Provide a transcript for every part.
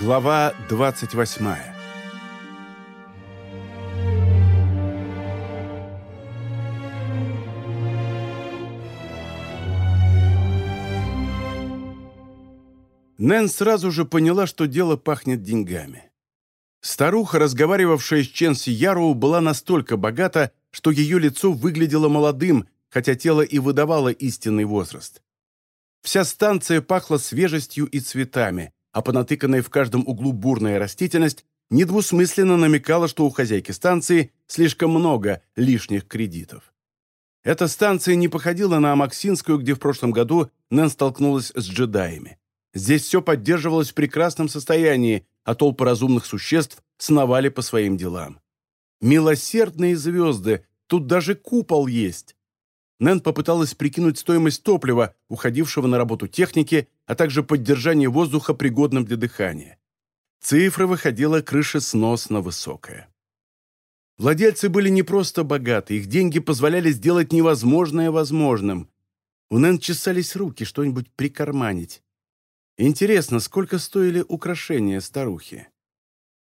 Глава 28 Нэн сразу же поняла, что дело пахнет деньгами. Старуха, разговаривавшая с Ченси Яроу, была настолько богата, что ее лицо выглядело молодым, хотя тело и выдавало истинный возраст. Вся станция пахла свежестью и цветами, а понатыканная в каждом углу бурная растительность недвусмысленно намекала, что у хозяйки станции слишком много лишних кредитов. Эта станция не походила на Амаксинскую, где в прошлом году Нэн столкнулась с джедаями. Здесь все поддерживалось в прекрасном состоянии, а толпы разумных существ сновали по своим делам. Милосердные звезды, тут даже купол есть. Нэн попыталась прикинуть стоимость топлива, уходившего на работу техники, а также поддержание воздуха пригодным для дыхания. Цифра выходила крышесносно высокая. Владельцы были не просто богаты, их деньги позволяли сделать невозможное возможным. У Нэн чесались руки что-нибудь прикарманить. Интересно, сколько стоили украшения старухи?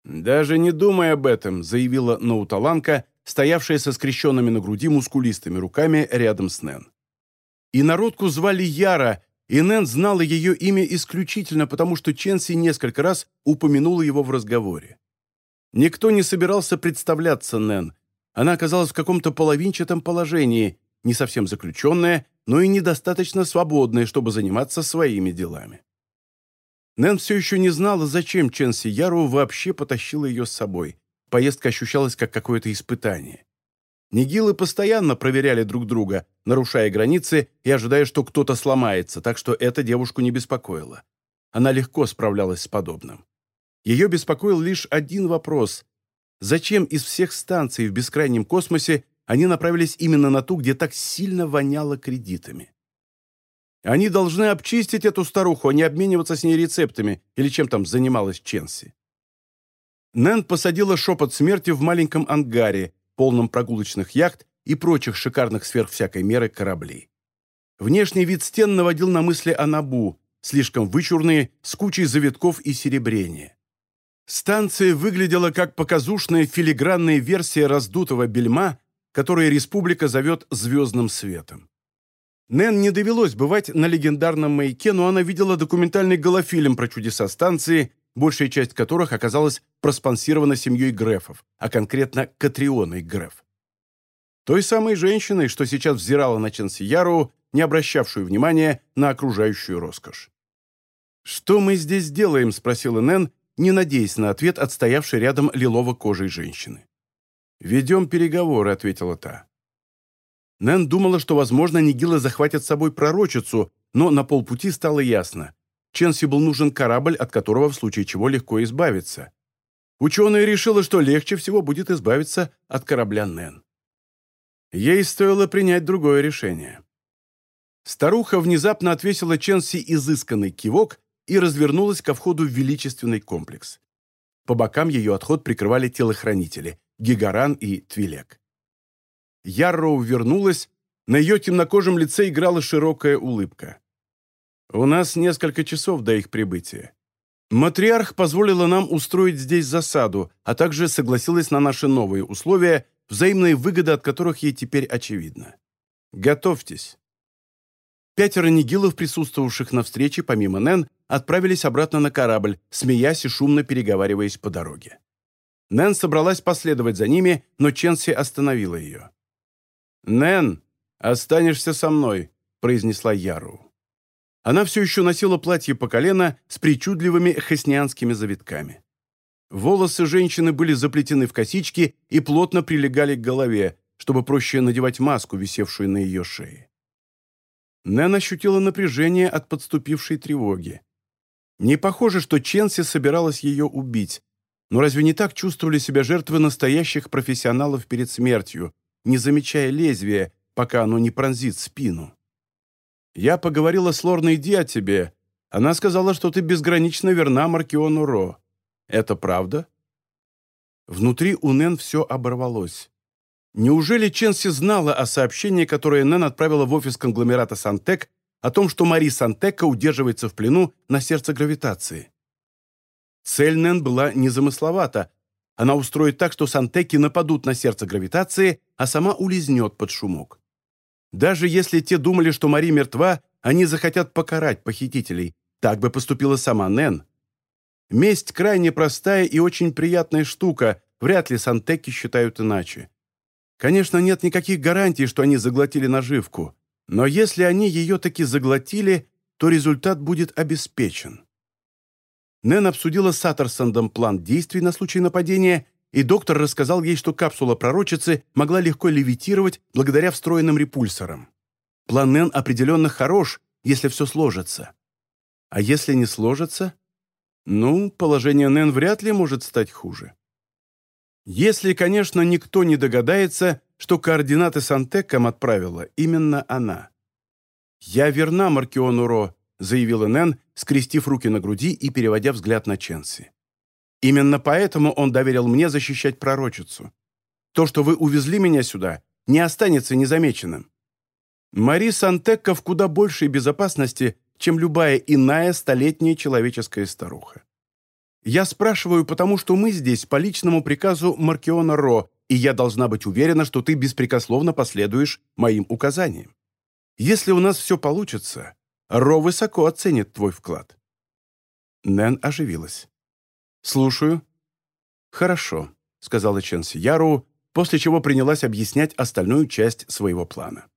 «Даже не думай об этом», — заявила Науталанка, стоявшая со скрещенными на груди мускулистыми руками рядом с Нэн. И народку звали Яра, и Нэн знала ее имя исключительно потому, что Ченси несколько раз упомянула его в разговоре. Никто не собирался представляться Нэн. Она оказалась в каком-то половинчатом положении, не совсем заключенная, но и недостаточно свободная, чтобы заниматься своими делами. Нэн все еще не знала, зачем Ченси Яру вообще потащила ее с собой. Поездка ощущалась как какое-то испытание. Нигилы постоянно проверяли друг друга, нарушая границы и ожидая, что кто-то сломается, так что это девушку не беспокоило. Она легко справлялась с подобным. Ее беспокоил лишь один вопрос. Зачем из всех станций в бескрайнем космосе они направились именно на ту, где так сильно воняло кредитами? Они должны обчистить эту старуху, а не обмениваться с ней рецептами или чем там занималась Ченси. Нэн посадила шепот смерти в маленьком ангаре, полном прогулочных яхт и прочих шикарных сверх всякой меры кораблей. Внешний вид стен наводил на мысли о Набу, слишком вычурные, с кучей завитков и серебрения. Станция выглядела как показушная филигранная версия раздутого бельма, которое республика зовет «звездным светом». Нэн не довелось бывать на легендарном маяке, но она видела документальный голофильм про чудеса станции, большая часть которых оказалась проспонсирована семьей Грефов, а конкретно Катрионой Греф. Той самой женщиной, что сейчас взирала на Ченсияру, не обращавшую внимания на окружающую роскошь. «Что мы здесь делаем?» – спросила Нэн, не надеясь на ответ отстоявшей рядом лилово-кожей женщины. «Ведем переговоры», – ответила та. Нэн думала, что, возможно, Нигилы захватят с собой пророчицу, но на полпути стало ясно. Ченси был нужен корабль, от которого в случае чего легко избавиться. Ученая решила, что легче всего будет избавиться от корабля Нэн. Ей стоило принять другое решение. Старуха внезапно отвесила Ченси изысканный кивок и развернулась ко входу в величественный комплекс. По бокам ее отход прикрывали телохранители – Гигаран и Твилек. Ярроу вернулась, на ее темнокожем лице играла широкая улыбка. «У нас несколько часов до их прибытия. Матриарх позволила нам устроить здесь засаду, а также согласилась на наши новые условия, взаимные выгоды от которых ей теперь очевидна. Готовьтесь». Пятеро нигилов, присутствовавших на встрече, помимо Нэн, отправились обратно на корабль, смеясь и шумно переговариваясь по дороге. Нэн собралась последовать за ними, но Ченси остановила ее. «Нэн, останешься со мной», — произнесла Яру. Она все еще носила платье по колено с причудливыми хаснианскими завитками. Волосы женщины были заплетены в косички и плотно прилегали к голове, чтобы проще надевать маску, висевшую на ее шее. Нэн ощутила напряжение от подступившей тревоги. Не похоже, что Ченси собиралась ее убить, но разве не так чувствовали себя жертвы настоящих профессионалов перед смертью, не замечая лезвия, пока оно не пронзит спину. Я поговорила с Лорной Ди о тебе. Она сказала, что ты безгранично верна Маркиону Ро. Это правда?» Внутри у Нэн все оборвалось. Неужели Ченси знала о сообщении, которое Нэн отправила в офис конгломерата Сантек о том, что Мари Сантека удерживается в плену на сердце гравитации? Цель Нэн была незамысловата. Она устроит так, что сантеки нападут на сердце гравитации, а сама улизнет под шумок. Даже если те думали, что Мари мертва, они захотят покарать похитителей. Так бы поступила сама Нэн. Месть крайне простая и очень приятная штука, вряд ли сантеки считают иначе. Конечно, нет никаких гарантий, что они заглотили наживку, но если они ее таки заглотили, то результат будет обеспечен. Нэн обсудила с Аттерсондом план действий на случай нападения, и доктор рассказал ей, что капсула пророчицы могла легко левитировать благодаря встроенным репульсорам. План Нэн определенно хорош, если все сложится. А если не сложится? Ну, положение Нэн вряд ли может стать хуже. Если, конечно, никто не догадается, что координаты с Антеком отправила именно она. «Я верна Маркиону Ро», — заявила Нэн, скрестив руки на груди и переводя взгляд на Ченси. «Именно поэтому он доверил мне защищать пророчицу. То, что вы увезли меня сюда, не останется незамеченным. Мари Сантекка в куда большей безопасности, чем любая иная столетняя человеческая старуха. Я спрашиваю, потому что мы здесь по личному приказу Маркиона Ро, и я должна быть уверена, что ты беспрекословно последуешь моим указаниям. Если у нас все получится, Ро высоко оценит твой вклад». Нэн оживилась. «Слушаю». «Хорошо», — сказала Ченси Яру, после чего принялась объяснять остальную часть своего плана.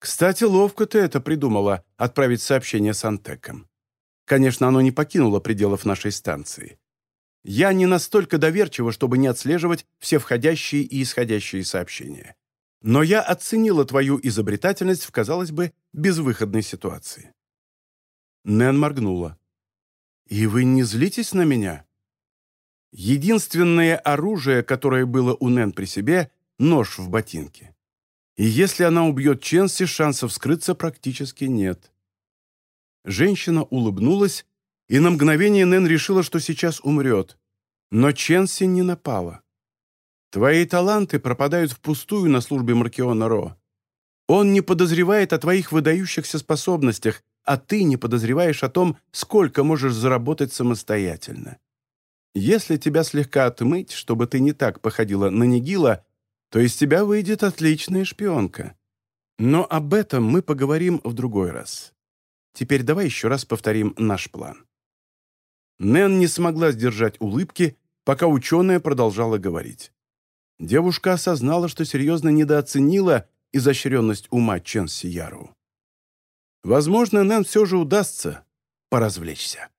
«Кстати, ловко ты это придумала, отправить сообщение с Антеком. Конечно, оно не покинуло пределов нашей станции. Я не настолько доверчива, чтобы не отслеживать все входящие и исходящие сообщения. Но я оценила твою изобретательность в, казалось бы, безвыходной ситуации. Нэн моргнула. «И вы не злитесь на меня?» Единственное оружие, которое было у Нэн при себе — нож в ботинке. И если она убьет Ченси, шансов скрыться практически нет. Женщина улыбнулась, и на мгновение Нэн решила, что сейчас умрет. Но Ченси не напала. «Твои таланты пропадают впустую на службе Маркиона Ро. Он не подозревает о твоих выдающихся способностях, а ты не подозреваешь о том, сколько можешь заработать самостоятельно. Если тебя слегка отмыть, чтобы ты не так походила на Нигила, то из тебя выйдет отличная шпионка. Но об этом мы поговорим в другой раз. Теперь давай еще раз повторим наш план». Нэн не смогла сдержать улыбки, пока ученая продолжала говорить. Девушка осознала, что серьезно недооценила изощренность ума Чен Сияру. Возможно, Нэн все же удастся поразвлечься.